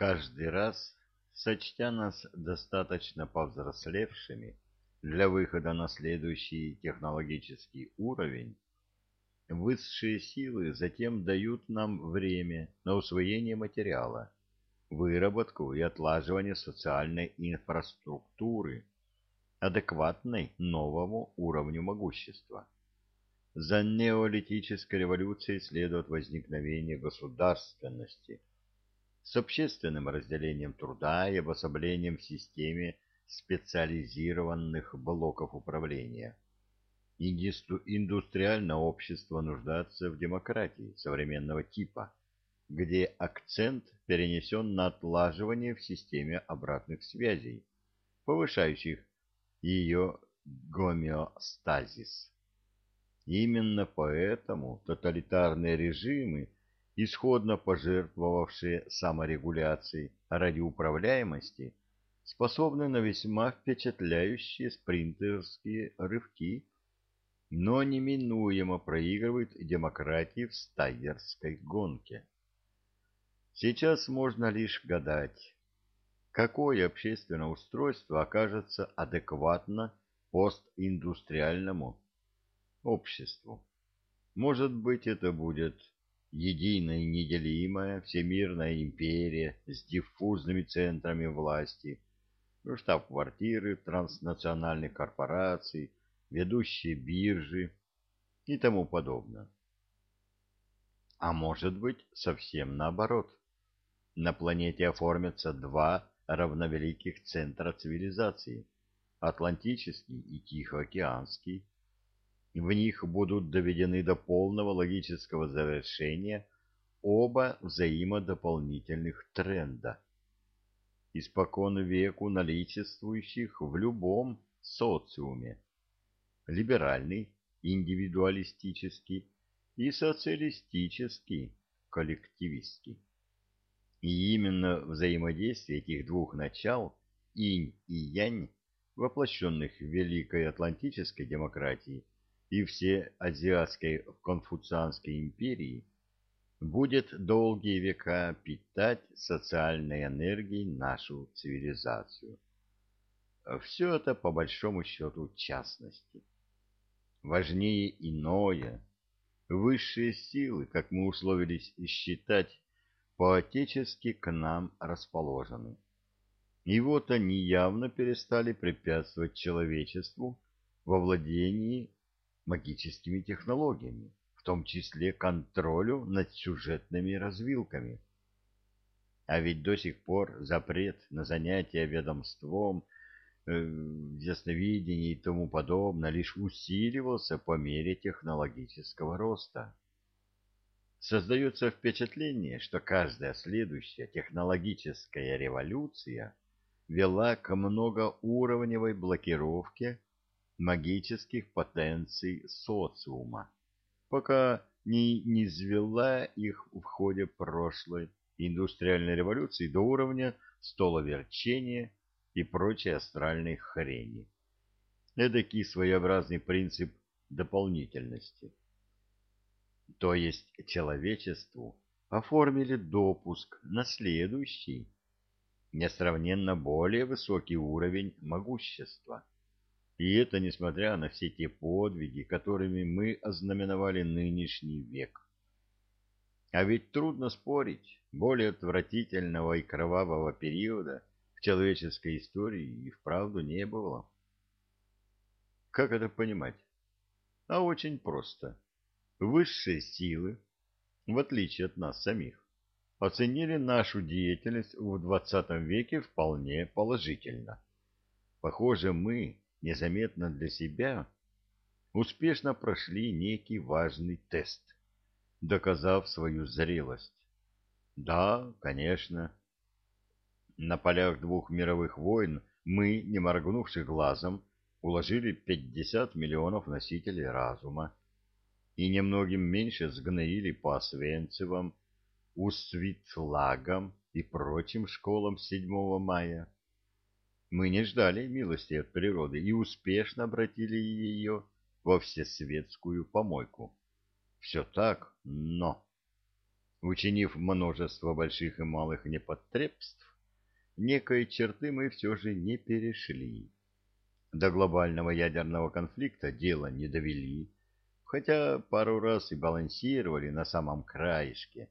Каждый раз, сочтя нас достаточно повзрослевшими для выхода на следующий технологический уровень, высшие силы затем дают нам время на усвоение материала, выработку и отлаживание социальной инфраструктуры, адекватной новому уровню могущества. За неолитической революцией следует возникновение государственности с общественным разделением труда и обособлением в системе специализированных блоков управления. Индустриальное общество нуждается в демократии современного типа, где акцент перенесен на отлаживание в системе обратных связей, повышающих ее гомеостазис. Именно поэтому тоталитарные режимы, исходно пожертвовавшие саморегуляцией ради управляемости, способны на весьма впечатляющие спринтерские рывки, но неминуемо проигрывают демократии в стайерской гонке. Сейчас можно лишь гадать, какое общественное устройство окажется адекватно постиндустриальному обществу. Может быть, это будет единая неделимая всемирная империя с диффузными центрами власти, штаб-квартиры транснациональных корпораций, ведущие биржи и тому подобное. А может быть, совсем наоборот. На планете оформятся два равновеликих центра цивилизации – Атлантический и Тихоокеанский, в них будут доведены до полного логического завершения оба взаимодополнительных тренда, испокон веку наличествующих в любом социуме, либеральный, индивидуалистический и социалистический, коллективистский. И именно взаимодействие этих двух начал, инь и янь, воплощенных в Великой Атлантической демократии, и все азиатской конфуцианской империи будет долгие века питать социальной энергией нашу цивилизацию. Все это по большому счету частности. Важнее иное. Высшие силы, как мы условились считать, по-отечески к нам расположены. И вот они явно перестали препятствовать человечеству во владении магическими технологиями, в том числе контролю над сюжетными развилками. А ведь до сих пор запрет на занятия ведомством, э, ясновидение и тому подобное лишь усиливался по мере технологического роста. Создается впечатление, что каждая следующая технологическая революция вела к многоуровневой блокировке магических потенций социума, пока не низвела их в ходе прошлой индустриальной революции до уровня столоверчения и прочей астральной хрени. Эдакий своеобразный принцип дополнительности. То есть человечеству оформили допуск на следующий, несравненно более высокий уровень могущества – и это несмотря на все те подвиги, которыми мы ознаменовали нынешний век. А ведь трудно спорить, более отвратительного и кровавого периода в человеческой истории и вправду не было. Как это понимать? А очень просто. Высшие силы, в отличие от нас самих, оценили нашу деятельность в XX веке вполне положительно. Похоже, мы незаметно для себя, успешно прошли некий важный тест, доказав свою зрелость. Да, конечно, на полях двух мировых войн мы, не моргнувши глазом, уложили 50 миллионов носителей разума и немногим меньше сгноили по Освенцевым, Усвитлагам и прочим школам 7 мая. Мы не ждали милости от природы и успешно обратили ее во всесветскую помойку. Все так, но... Учинив множество больших и малых непотребств, некой черты мы все же не перешли. До глобального ядерного конфликта дело не довели, хотя пару раз и балансировали на самом краешке.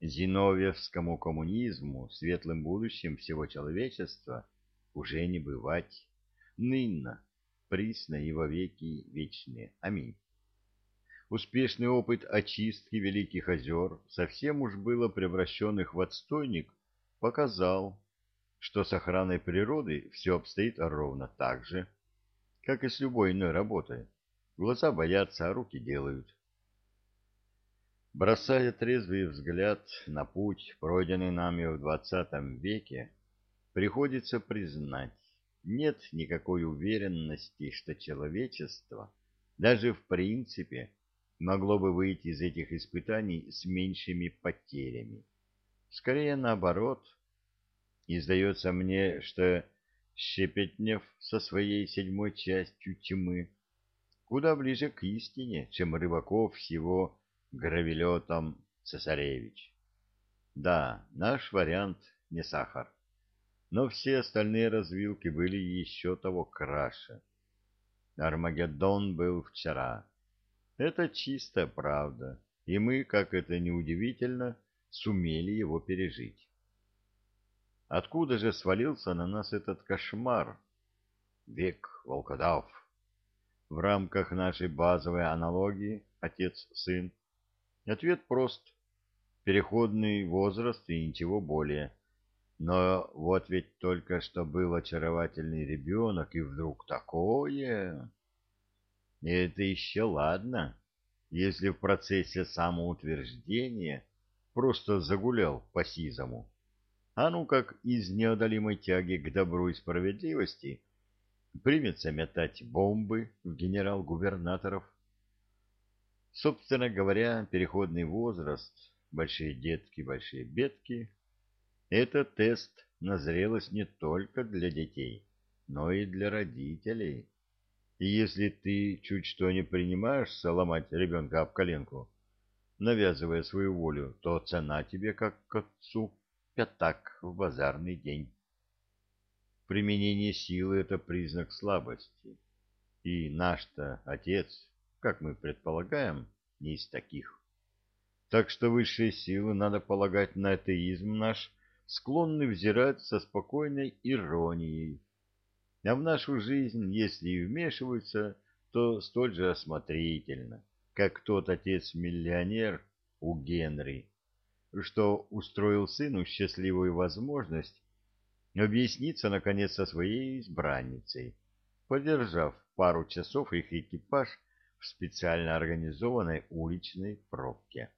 Зиновьевскому коммунизму, светлым будущим всего человечества, уже не бывать. Ныне, присно и вовеки вечные. Аминь. Успешный опыт очистки Великих озер, совсем уж было превращенных в отстойник, показал, что с охраной природы все обстоит ровно так же, как и с любой иной работой. Глаза боятся, а руки делают. Бросая трезвый взгляд на путь, пройденный нами в двадцатом веке, приходится признать, нет никакой уверенности, что человечество, даже в принципе, могло бы выйти из этих испытаний с меньшими потерями. Скорее наоборот. И сдается мне, что Щепетнев со своей седьмой частью тьмы куда ближе к истине, чем Рыбаков с его гравелетом Цесаревич. Да, наш вариант не сахар, но все остальные развилки были еще того краше. Армагеддон был вчера, это чистая правда, и мы, как это ни удивительно, сумели его пережить. Откуда же свалился на нас этот кошмар? Век волкодав. В рамках нашей базовой аналогии отец-сын ответ прост. Переходный возраст и ничего более. Но вот ведь только что был очаровательный ребенок, и вдруг такое... Это еще ладно, если в процессе самоутверждения просто загулял по сизому. А ну как из неодолимой тяги к добру и справедливости примется метать бомбы в генерал-губернаторов. Собственно говоря, переходный возраст, большие детки, большие бедки — это тест на зрелость не только для детей, но и для родителей. И если ты чуть что не принимаешься ломать ребенка об коленку, навязывая свою волю, то цена тебе, как к отцу, пятак в базарный день. Применение силы — это признак слабости. И наш-то отец, как мы предполагаем, не из таких. Так что высшие силы, надо полагать, на атеизм наш склонны взирать со спокойной иронией, а в нашу жизнь, если и вмешиваются, то столь же осмотрительно, как тот отец-миллионер у Генри, что устроил сыну счастливую возможность объясниться, наконец, со своей избранницей, подержав пару часов их экипаж в специально организованной уличной пробке.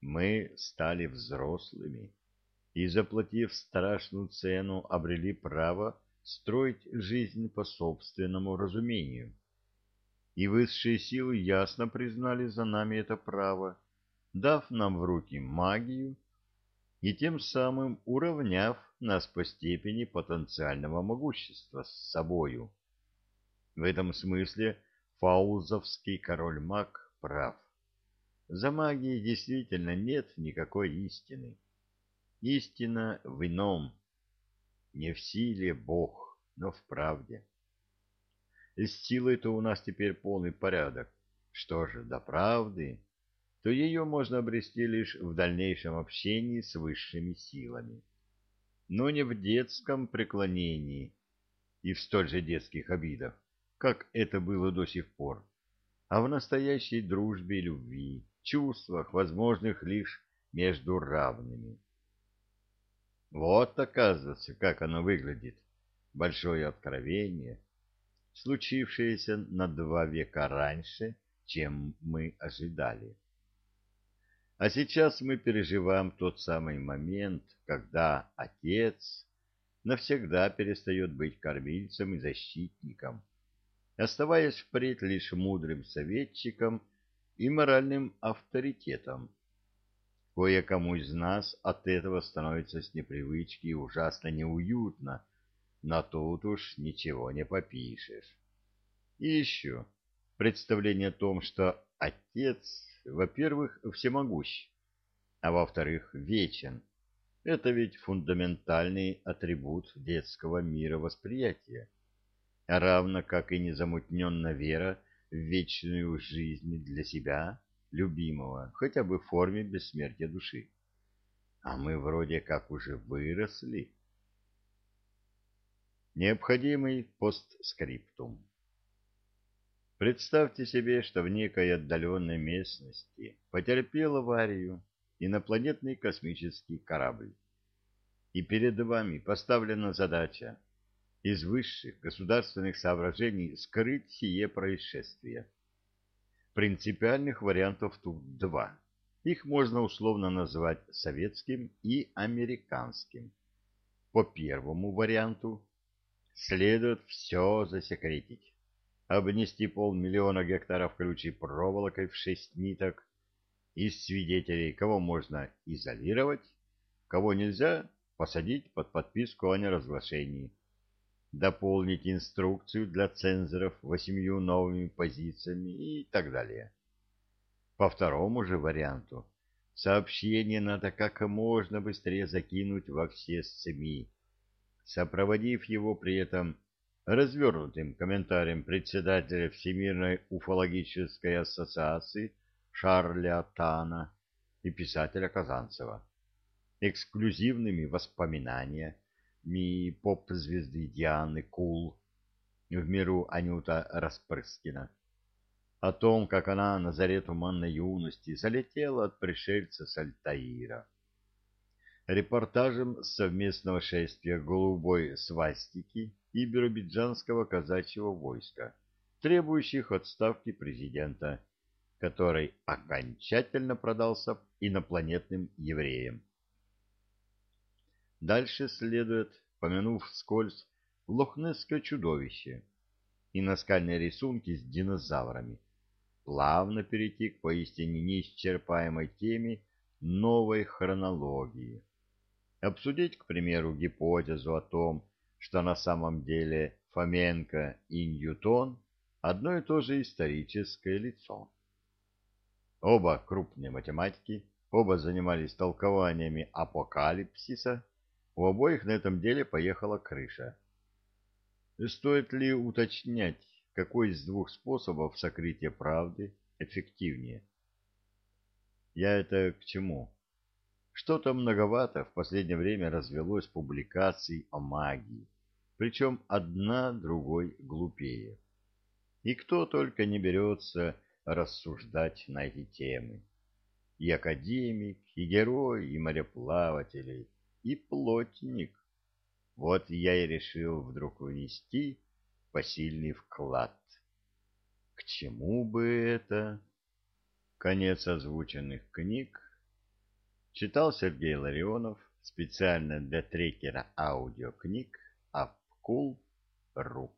Мы стали взрослыми и, заплатив страшную цену, обрели право строить жизнь по собственному разумению. И высшие силы ясно признали за нами это право, дав нам в руки магию и тем самым уравняв нас по степени потенциального могущества с собою. В этом смысле фаузовский король-маг прав. За магией действительно нет никакой истины. Истина в ином, не в силе Бог, но в правде. И с силой-то у нас теперь полный порядок. Что же до правды, то ее можно обрести лишь в дальнейшем общении с высшими силами. Но не в детском преклонении и в столь же детских обидах, как это было до сих пор, а в настоящей дружбе и любви, чувствах, возможных лишь между равными. Вот, оказывается, как оно выглядит. Большое откровение, случившееся на два века раньше, чем мы ожидали. А сейчас мы переживаем тот самый момент, когда отец навсегда перестает быть кормильцем и защитником, оставаясь впредь лишь мудрым советчиком и моральным авторитетом, Кое-кому из нас от этого становится с непривычки ужасно неуютно, но тут уж ничего не попишешь. И еще представление о том, что отец во-первых, всемогущ, а во-вторых, вечен. Это ведь фундаментальный атрибут детского мировосприятия, равно как и незамутненная вера в вечную жизнь для себя, любимого, хотя бы в форме бессмертия души. А мы вроде как уже выросли. Необходимый постскриптум. Представьте себе, что в некой отдаленной местности потерпел аварию инопланетный космический корабль. И перед вами поставлена задача из высших государственных соображений скрыть сие происшествие. Принципиальных вариантов тут два. Их можно условно назвать советским и американским. По первому варианту следует все засекретить обнести полмиллиона гектаров колючей проволокой в шесть ниток, из свидетелей, кого можно изолировать, кого нельзя, посадить под подписку о неразглашении, дополнить инструкцию для цензоров восемью новыми позициями и так далее. По второму же варианту сообщение надо как можно быстрее закинуть во все СМИ, сопроводив его при этом развернутым комментарием председателя Всемирной уфологической ассоциации Шарля Тана и писателя Казанцева, эксклюзивными воспоминаниями поп-звезды Дианы Кул, в миру Анюта Распрыскина, о том, как она на заре туманной юности залетела от пришельца с Альтаира. Репортажем совместного шествия голубой свастики и биробиджанского казачьего войска, требующих отставки президента, который окончательно продался инопланетным евреям. Дальше следует, помянув вскользь, лохнесское чудовище и наскальные рисунки с динозаврами, плавно перейти к поистине неисчерпаемой теме новой хронологии обсудить, к примеру, гипотезу о том, что на самом деле Фоменко и Ньютон одно и то же историческое лицо. Оба крупные математики, оба занимались толкованиями апокалипсиса, у обоих на этом деле поехала крыша. Стоит ли уточнять, какой из двух способов сокрытия правды эффективнее? Я это к чему? Что-то многовато в последнее время развелось публикаций о магии, причем одна другой глупее. И кто только не берется рассуждать на эти темы. И академик, и герой, и мореплаватель, и плотник. Вот я и решил вдруг внести посильный вклад. К чему бы это? Конец озвученных книг Читал Сергей Ларионов специально для трекера аудиокниг Апкул.ру